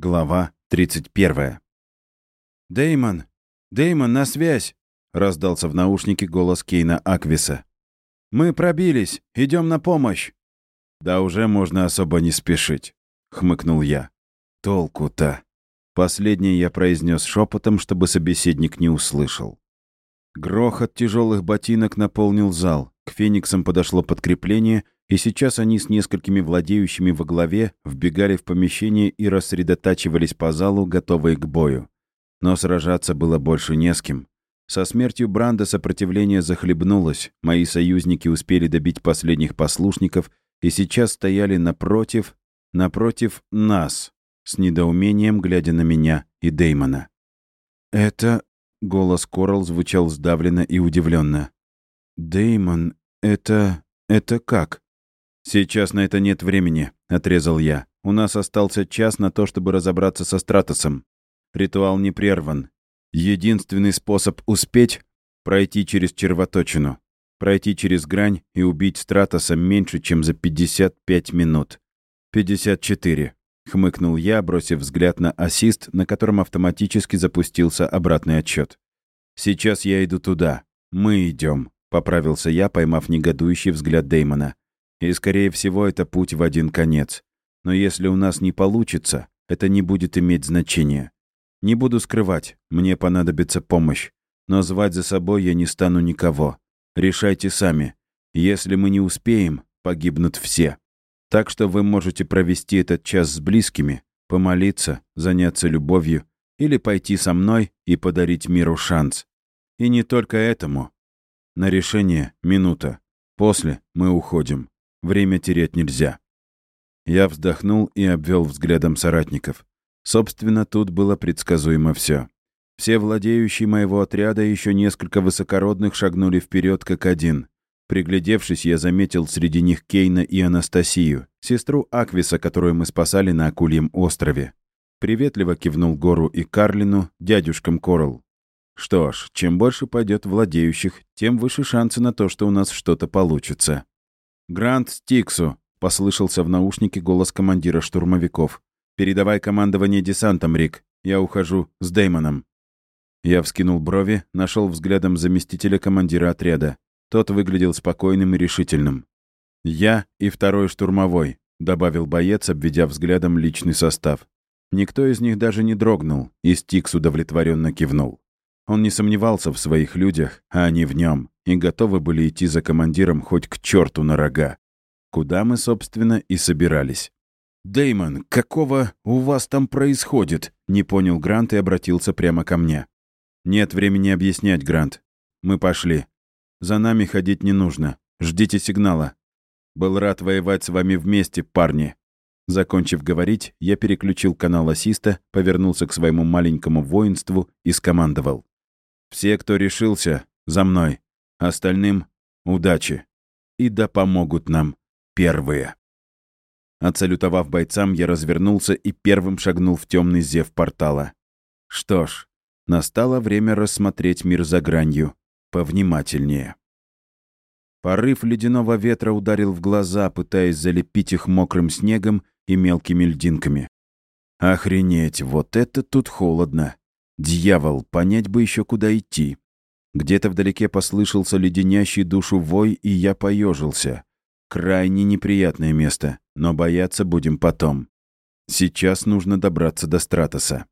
Глава 31. Деймон, Деймон, на связь!» — раздался в наушнике голос Кейна Аквиса. «Мы пробились! Идем на помощь!» «Да уже можно особо не спешить», — хмыкнул я. «Толку-то!» Последнее я произнес шепотом, чтобы собеседник не услышал. Грохот тяжелых ботинок наполнил зал. К фениксам подошло подкрепление, и сейчас они с несколькими владеющими во главе вбегали в помещение и рассредотачивались по залу, готовые к бою. Но сражаться было больше не с кем. Со смертью Бранда сопротивление захлебнулось, мои союзники успели добить последних послушников и сейчас стояли напротив, напротив нас, с недоумением глядя на меня и Деймона. «Это...» — голос Корал звучал сдавленно и удивленно. Деймон, это... это как?» «Сейчас на это нет времени», — отрезал я. «У нас остался час на то, чтобы разобраться со Стратосом. Ритуал не прерван. Единственный способ успеть — пройти через червоточину, пройти через грань и убить Стратоса меньше, чем за 55 минут. 54. Хмыкнул я, бросив взгляд на ассист, на котором автоматически запустился обратный отчет. «Сейчас я иду туда. Мы идем», — поправился я, поймав негодующий взгляд Деймона. «И, скорее всего, это путь в один конец. Но если у нас не получится, это не будет иметь значения. Не буду скрывать, мне понадобится помощь. Но звать за собой я не стану никого. Решайте сами. Если мы не успеем, погибнут все. Так что вы можете провести этот час с близкими, помолиться, заняться любовью или пойти со мной и подарить миру шанс. И не только этому. На решение минута. После мы уходим. Время терять нельзя. Я вздохнул и обвел взглядом соратников. Собственно, тут было предсказуемо все. Все владеющие моего отряда еще несколько высокородных шагнули вперед как один. Приглядевшись, я заметил среди них Кейна и Анастасию, сестру Аквиса, которую мы спасали на Акульем острове. Приветливо кивнул Гору и Карлину, дядюшкам Корал. Что ж, чем больше пойдет владеющих, тем выше шансы на то, что у нас что-то получится. «Грант Стиксу!» — послышался в наушнике голос командира штурмовиков. «Передавай командование десантом, Рик. Я ухожу с Деймоном». Я вскинул брови, нашел взглядом заместителя командира отряда. Тот выглядел спокойным и решительным. «Я и второй штурмовой», — добавил боец, обведя взглядом личный состав. Никто из них даже не дрогнул, и Стикс удовлетворенно кивнул. Он не сомневался в своих людях, а они в нем, и готовы были идти за командиром хоть к черту на рога. Куда мы, собственно, и собирались. Деймон, какого у вас там происходит?» — не понял Грант и обратился прямо ко мне. «Нет времени объяснять, Грант. Мы пошли. За нами ходить не нужно. Ждите сигнала. Был рад воевать с вами вместе, парни». Закончив говорить, я переключил канал ассиста, повернулся к своему маленькому воинству и скомандовал. «Все, кто решился, за мной. Остальным — удачи. И да помогут нам первые». Отсалютовав бойцам, я развернулся и первым шагнул в темный зев портала. Что ж, настало время рассмотреть мир за гранью повнимательнее. Порыв ледяного ветра ударил в глаза, пытаясь залепить их мокрым снегом и мелкими льдинками. Охренеть, вот это тут холодно. Дьявол, понять бы еще куда идти. Где-то вдалеке послышался леденящий душу вой, и я поежился. Крайне неприятное место, но бояться будем потом. Сейчас нужно добраться до Стратоса.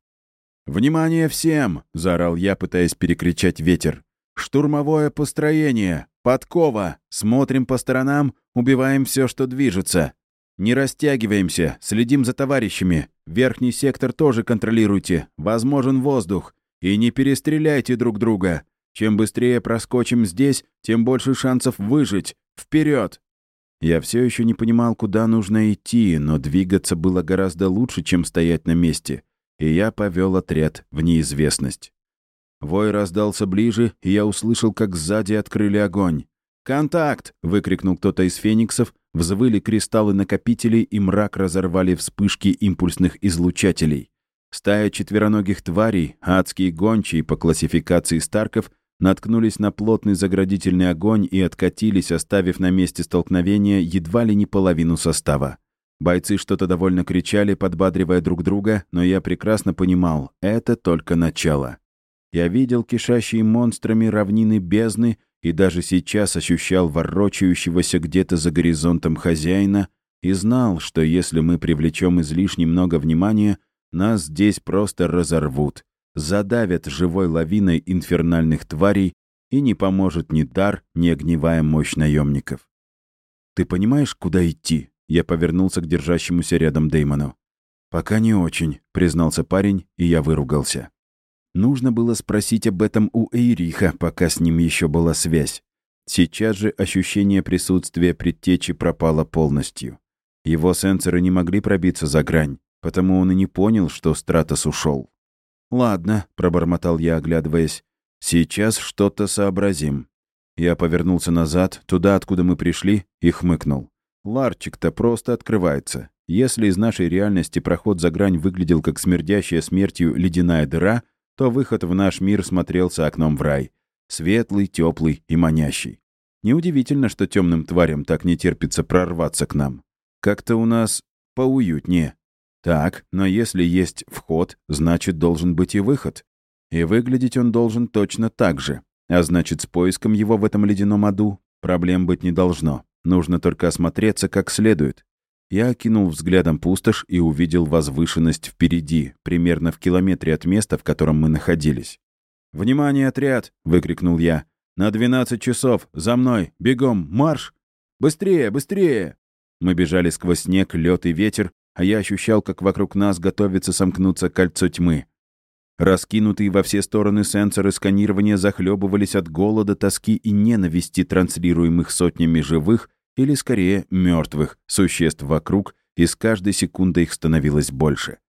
«Внимание всем!» — заорал я, пытаясь перекричать ветер. «Штурмовое построение! Подкова! Смотрим по сторонам, убиваем все, что движется. Не растягиваемся, следим за товарищами. Верхний сектор тоже контролируйте. Возможен воздух. И не перестреляйте друг друга. Чем быстрее проскочим здесь, тем больше шансов выжить. Вперед! Я все еще не понимал, куда нужно идти, но двигаться было гораздо лучше, чем стоять на месте, и я повел отряд в неизвестность. Вой раздался ближе, и я услышал, как сзади открыли огонь. «Контакт!» — выкрикнул кто-то из фениксов, взвыли кристаллы накопителей, и мрак разорвали вспышки импульсных излучателей. Стая четвероногих тварей, адские гончие по классификации Старков, наткнулись на плотный заградительный огонь и откатились, оставив на месте столкновения едва ли не половину состава. Бойцы что-то довольно кричали, подбадривая друг друга, но я прекрасно понимал, это только начало. Я видел кишащие монстрами равнины бездны и даже сейчас ощущал ворочающегося где-то за горизонтом хозяина и знал, что если мы привлечем излишне много внимания, нас здесь просто разорвут, задавят живой лавиной инфернальных тварей и не поможет ни дар, ни огневая мощь наемников. «Ты понимаешь, куда идти?» Я повернулся к держащемуся рядом Деймону. «Пока не очень», — признался парень, и я выругался. Нужно было спросить об этом у Эйриха, пока с ним еще была связь. Сейчас же ощущение присутствия предтечи пропало полностью. Его сенсоры не могли пробиться за грань, потому он и не понял, что Стратос ушел. «Ладно», — пробормотал я, оглядываясь, — «сейчас что-то сообразим». Я повернулся назад, туда, откуда мы пришли, и хмыкнул. Ларчик-то просто открывается. Если из нашей реальности проход за грань выглядел как смердящая смертью ледяная дыра, то выход в наш мир смотрелся окном в рай. Светлый, теплый и манящий. Неудивительно, что темным тварям так не терпится прорваться к нам. Как-то у нас поуютнее. Так, но если есть вход, значит, должен быть и выход. И выглядеть он должен точно так же. А значит, с поиском его в этом ледяном аду проблем быть не должно. Нужно только осмотреться как следует. Я окинул взглядом пустошь и увидел возвышенность впереди, примерно в километре от места, в котором мы находились. «Внимание, отряд!» — выкрикнул я. «На 12 часов! За мной! Бегом! Марш! Быстрее! Быстрее!» Мы бежали сквозь снег, лед и ветер, а я ощущал, как вокруг нас готовится сомкнуться кольцо тьмы. Раскинутые во все стороны сенсоры сканирования захлебывались от голода, тоски и ненависти, транслируемых сотнями живых или, скорее, мертвых существ вокруг, и с каждой секундой их становилось больше.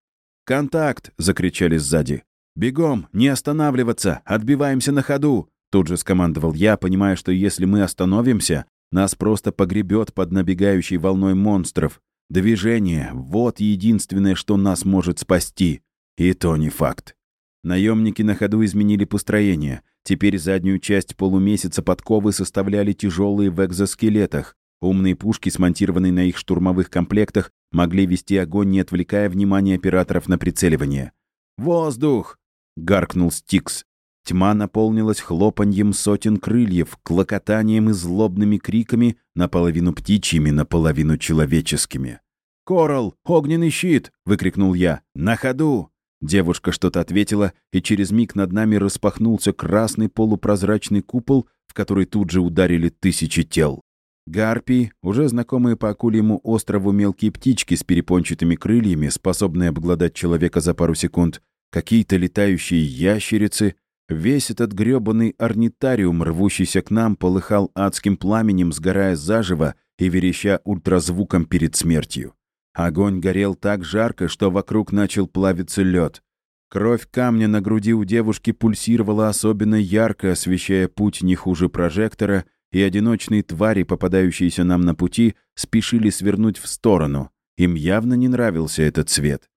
«Контакт!» — закричали сзади. «Бегом! Не останавливаться! Отбиваемся на ходу!» Тут же скомандовал я, понимая, что если мы остановимся, нас просто погребет под набегающей волной монстров. Движение — вот единственное, что нас может спасти. И то не факт. Наемники на ходу изменили построение. Теперь заднюю часть полумесяца подковы составляли тяжелые в экзоскелетах. Умные пушки, смонтированные на их штурмовых комплектах, могли вести огонь, не отвлекая внимание операторов на прицеливание. «Воздух!» — гаркнул Стикс. Тьма наполнилась хлопаньем сотен крыльев, клокотанием и злобными криками, наполовину птичьими, наполовину человеческими. «Коралл! Огненный щит!» — выкрикнул я. «На ходу!» Девушка что-то ответила, и через миг над нами распахнулся красный полупрозрачный купол, в который тут же ударили тысячи тел. Гарпии, уже знакомые по акульему острову мелкие птички с перепончатыми крыльями, способные обглодать человека за пару секунд, какие-то летающие ящерицы. Весь этот грёбаный орнитариум, рвущийся к нам, полыхал адским пламенем, сгорая заживо и вереща ультразвуком перед смертью. Огонь горел так жарко, что вокруг начал плавиться лед. Кровь камня на груди у девушки пульсировала особенно ярко, освещая путь не хуже прожектора — и одиночные твари, попадающиеся нам на пути, спешили свернуть в сторону. Им явно не нравился этот цвет.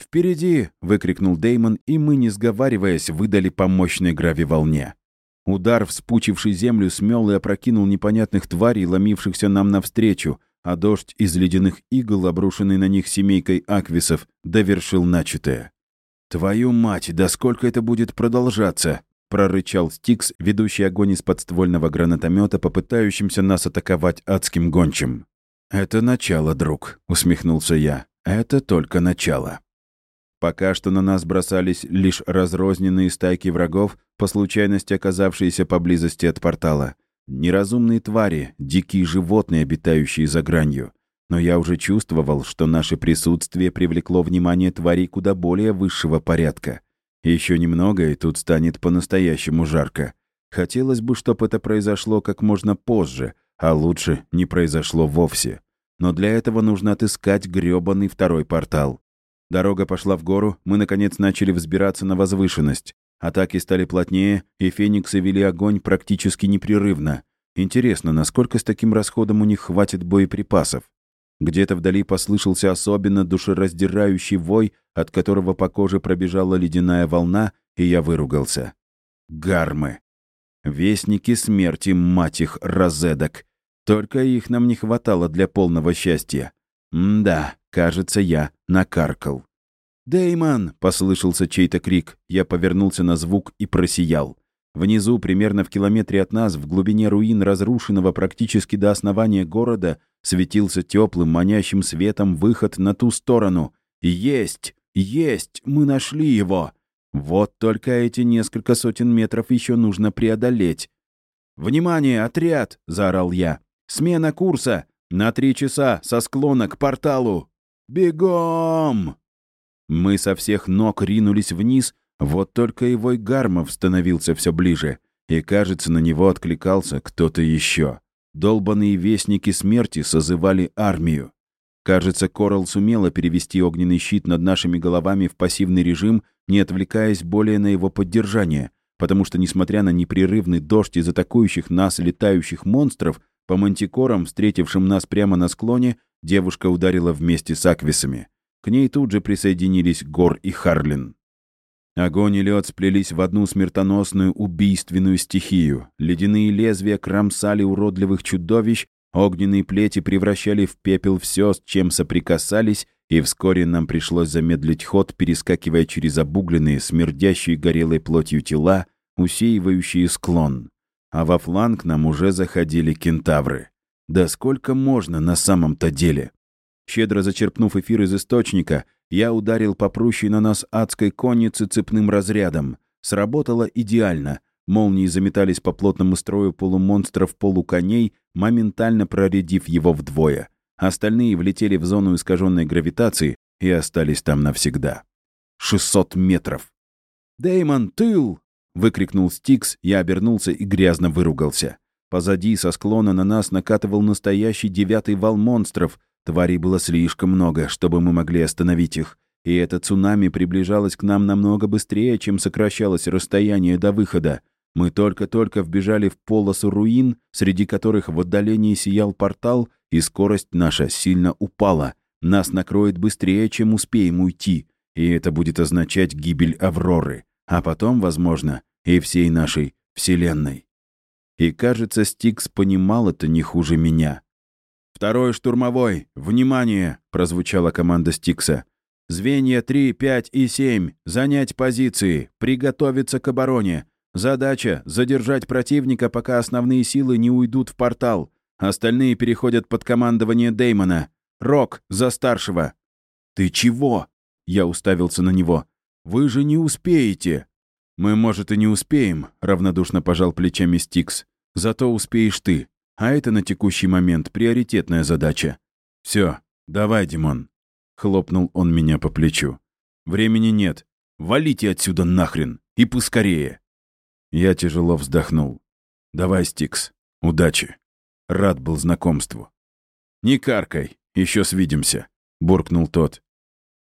«Впереди!» — выкрикнул Деймон, и мы, не сговариваясь, выдали по мощной гравиволне. Удар, вспучивший землю, смел и опрокинул непонятных тварей, ломившихся нам навстречу, а дождь из ледяных игл, обрушенный на них семейкой аквисов, довершил начатое. «Твою мать, да сколько это будет продолжаться?» Прорычал Стикс, ведущий огонь из подствольного гранатомета, попытающимся нас атаковать адским гончим. «Это начало, друг», — усмехнулся я. «Это только начало». Пока что на нас бросались лишь разрозненные стайки врагов, по случайности оказавшиеся поблизости от портала. Неразумные твари, дикие животные, обитающие за гранью. Но я уже чувствовал, что наше присутствие привлекло внимание тварей куда более высшего порядка — еще немного, и тут станет по-настоящему жарко. Хотелось бы, чтобы это произошло как можно позже, а лучше не произошло вовсе. Но для этого нужно отыскать грёбаный второй портал. Дорога пошла в гору, мы, наконец, начали взбираться на возвышенность. Атаки стали плотнее, и фениксы вели огонь практически непрерывно. Интересно, насколько с таким расходом у них хватит боеприпасов? Где-то вдали послышался особенно душераздирающий вой, от которого по коже пробежала ледяная волна, и я выругался. Гармы. Вестники смерти, мать их, розедок. Только их нам не хватало для полного счастья. М-да, кажется, я накаркал. «Дэймон!» — послышался чей-то крик. Я повернулся на звук и просиял. Внизу, примерно в километре от нас, в глубине руин разрушенного практически до основания города, светился теплым, манящим светом выход на ту сторону. «Есть! Есть! Мы нашли его!» Вот только эти несколько сотен метров еще нужно преодолеть. «Внимание, отряд!» — заорал я. «Смена курса! На три часа со склона к порталу! Бегом!» Мы со всех ног ринулись вниз, вот только и вой гармов становился все ближе, и, кажется, на него откликался кто-то еще. Долбанные вестники смерти созывали армию. Кажется, Коралл сумела перевести огненный щит над нашими головами в пассивный режим, не отвлекаясь более на его поддержание, потому что, несмотря на непрерывный дождь из атакующих нас летающих монстров, по мантикорам, встретившим нас прямо на склоне, девушка ударила вместе с аквисами. К ней тут же присоединились Гор и Харлин. Огонь и лед сплелись в одну смертоносную убийственную стихию. Ледяные лезвия кромсали уродливых чудовищ, огненные плети превращали в пепел все, с чем соприкасались, и вскоре нам пришлось замедлить ход, перескакивая через обугленные, смердящие горелой плотью тела, усеивающие склон. А во фланг нам уже заходили кентавры. Да сколько можно на самом-то деле? Щедро зачерпнув эфир из источника, я ударил по прущей на нас адской коннице цепным разрядом. Сработало идеально. Молнии заметались по плотному строю полумонстров-полуконей, моментально проредив его вдвое. Остальные влетели в зону искаженной гравитации и остались там навсегда. 600 метров. «Дэймон, тыл!» — выкрикнул Стикс, я обернулся и грязно выругался. Позади, со склона на нас накатывал настоящий девятый вал монстров — Тварей было слишком много, чтобы мы могли остановить их, и это цунами приближалось к нам намного быстрее, чем сокращалось расстояние до выхода. Мы только-только вбежали в полосу руин, среди которых в отдалении сиял портал, и скорость наша сильно упала. Нас накроет быстрее, чем успеем уйти, и это будет означать гибель Авроры, а потом, возможно, и всей нашей Вселенной. И кажется, Стикс понимал это не хуже меня. «Второй штурмовой! Внимание!» — прозвучала команда Стикса. «Звенья 3, 5 и 7. Занять позиции. Приготовиться к обороне. Задача — задержать противника, пока основные силы не уйдут в портал. Остальные переходят под командование Деймона. Рок, за старшего!» «Ты чего?» — я уставился на него. «Вы же не успеете!» «Мы, может, и не успеем», — равнодушно пожал плечами Стикс. «Зато успеешь ты. А это на текущий момент приоритетная задача. Все, давай, Димон. Хлопнул он меня по плечу. Времени нет. Валите отсюда нахрен. И поскорее. Я тяжело вздохнул. Давай, Стикс. Удачи. Рад был знакомству. Не каркай. Еще свидимся. Буркнул тот.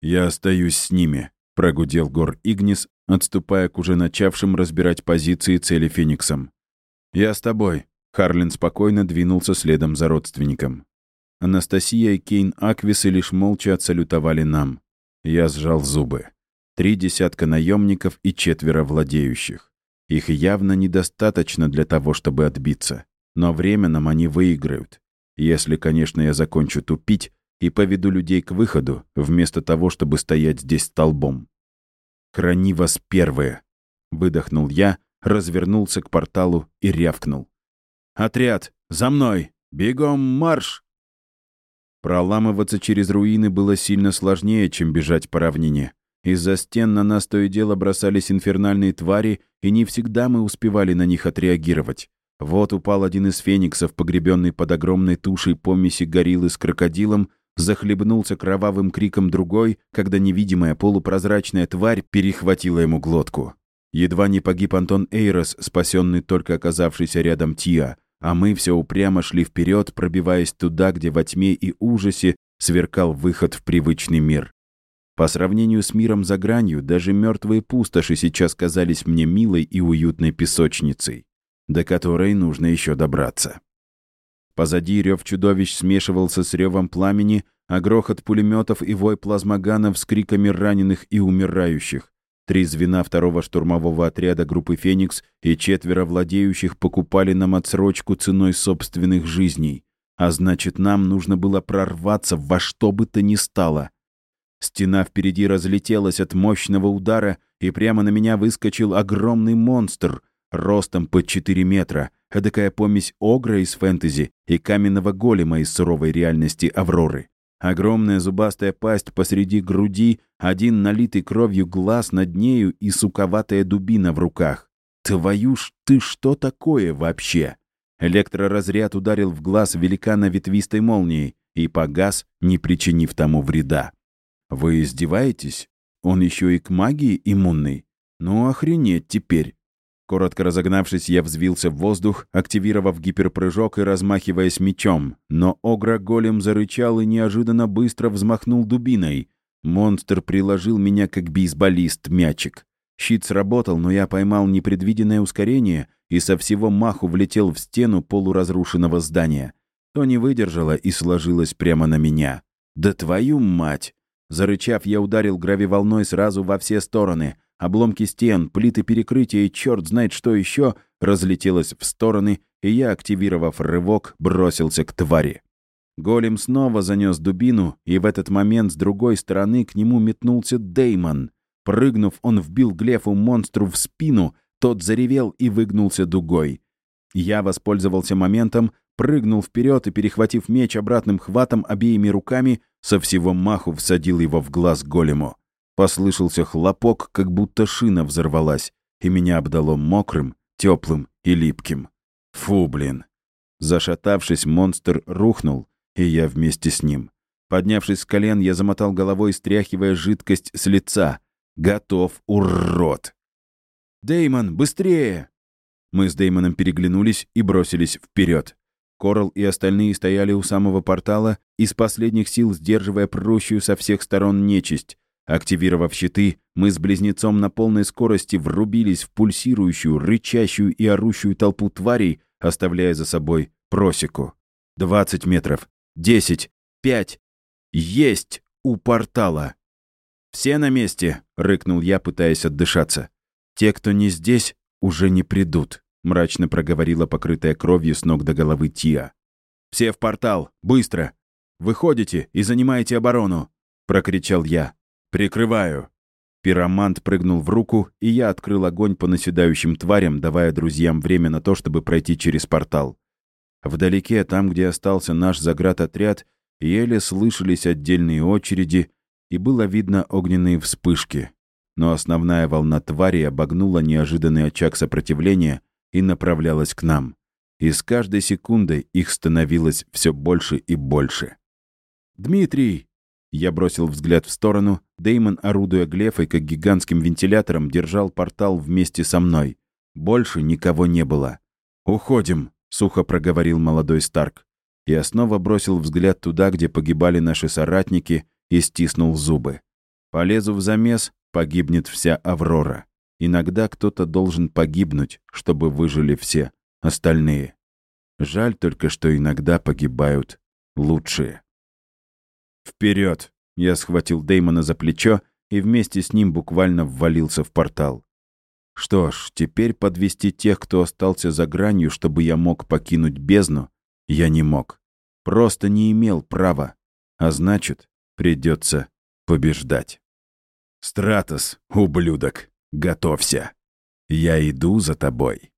Я остаюсь с ними. Прогудел Гор Игнис, отступая к уже начавшим разбирать позиции цели Фениксом. «Я с тобой», Харлин спокойно двинулся следом за родственником. Анастасия и Кейн Аквисы лишь молча отсалютовали нам. Я сжал зубы. Три десятка наемников и четверо владеющих. Их явно недостаточно для того, чтобы отбиться. Но время нам они выиграют. Если, конечно, я закончу тупить и поведу людей к выходу, вместо того, чтобы стоять здесь столбом. «Храни вас первые!» — выдохнул я, развернулся к порталу и рявкнул. «Отряд! За мной! Бегом марш!» Проламываться через руины было сильно сложнее, чем бежать по равнине. Из-за стен на нас то и дело бросались инфернальные твари, и не всегда мы успевали на них отреагировать. Вот упал один из фениксов, погребенный под огромной тушей помеси гориллы с крокодилом, захлебнулся кровавым криком другой, когда невидимая полупрозрачная тварь перехватила ему глотку. Едва не погиб Антон Эйрос, спасенный только оказавшийся рядом Тиа, а мы все упрямо шли вперед, пробиваясь туда, где во тьме и ужасе сверкал выход в привычный мир. По сравнению с миром за гранью, даже мертвые пустоши сейчас казались мне милой и уютной песочницей, до которой нужно еще добраться. Позади рев чудовищ смешивался с ревом пламени, а грохот пулеметов и вой плазмоганов с криками раненых и умирающих. Три звена второго штурмового отряда группы «Феникс» и четверо владеющих покупали нам отсрочку ценой собственных жизней. А значит, нам нужно было прорваться во что бы то ни стало. Стена впереди разлетелась от мощного удара, и прямо на меня выскочил огромный монстр, ростом под 4 метра, эдакая помесь огра из фэнтези и каменного голема из суровой реальности Авроры. Огромная зубастая пасть посреди груди, один налитый кровью глаз над нею и суковатая дубина в руках. Твою ж ты что такое вообще? Электроразряд ударил в глаз великана ветвистой молнией и погас, не причинив тому вреда. «Вы издеваетесь? Он еще и к магии иммунный? Ну, охренеть теперь!» Коротко разогнавшись, я взвился в воздух, активировав гиперпрыжок и размахиваясь мечом. Но Огра-голем зарычал и неожиданно быстро взмахнул дубиной. Монстр приложил меня как бейсболист мячик. Щит сработал, но я поймал непредвиденное ускорение и со всего маху влетел в стену полуразрушенного здания. То не выдержало и сложилось прямо на меня. «Да твою мать!» Зарычав, я ударил гравиволной сразу во все стороны. Обломки стен, плиты перекрытия и черт знает что еще разлетелось в стороны, и я, активировав рывок, бросился к твари. Голем снова занес дубину, и в этот момент с другой стороны к нему метнулся Деймон. Прыгнув, он вбил Глефу монстру в спину, тот заревел и выгнулся дугой. Я воспользовался моментом, прыгнул вперед и, перехватив меч обратным хватом обеими руками, со всего маху всадил его в глаз голему. Послышался хлопок, как будто шина взорвалась, и меня обдало мокрым, теплым и липким. Фу, блин. Зашатавшись, монстр рухнул, и я вместе с ним. Поднявшись с колен, я замотал головой, стряхивая жидкость с лица. Готов, урод! Деймон, быстрее!» Мы с Деймоном переглянулись и бросились вперед. Корал и остальные стояли у самого портала, из последних сил сдерживая прущую со всех сторон нечисть. Активировав щиты, мы с близнецом на полной скорости врубились в пульсирующую, рычащую и орущую толпу тварей, оставляя за собой просеку. Двадцать метров. Десять. Пять. Есть! У портала. «Все на месте!» — рыкнул я, пытаясь отдышаться. «Те, кто не здесь, уже не придут». — мрачно проговорила покрытая кровью с ног до головы Тия. «Все в портал! Быстро! Выходите и занимаете оборону!» — прокричал я. «Прикрываю!» Пиромант прыгнул в руку, и я открыл огонь по наседающим тварям, давая друзьям время на то, чтобы пройти через портал. Вдалеке, там, где остался наш заградотряд, еле слышались отдельные очереди, и было видно огненные вспышки. Но основная волна твари обогнула неожиданный очаг сопротивления и направлялась к нам. И с каждой секундой их становилось все больше и больше. «Дмитрий!» Я бросил взгляд в сторону. Деймон, орудуя глефой, как гигантским вентилятором, держал портал вместе со мной. Больше никого не было. «Уходим!» — сухо проговорил молодой Старк. Я снова бросил взгляд туда, где погибали наши соратники, и стиснул зубы. Полезу в замес, погибнет вся Аврора. Иногда кто-то должен погибнуть, чтобы выжили все остальные. Жаль только, что иногда погибают лучшие. Вперед! Я схватил Деймона за плечо и вместе с ним буквально ввалился в портал. Что ж, теперь подвести тех, кто остался за гранью, чтобы я мог покинуть бездну, я не мог. Просто не имел права. А значит, придется побеждать. Стратос, ублюдок! Готовься. Я иду за тобой.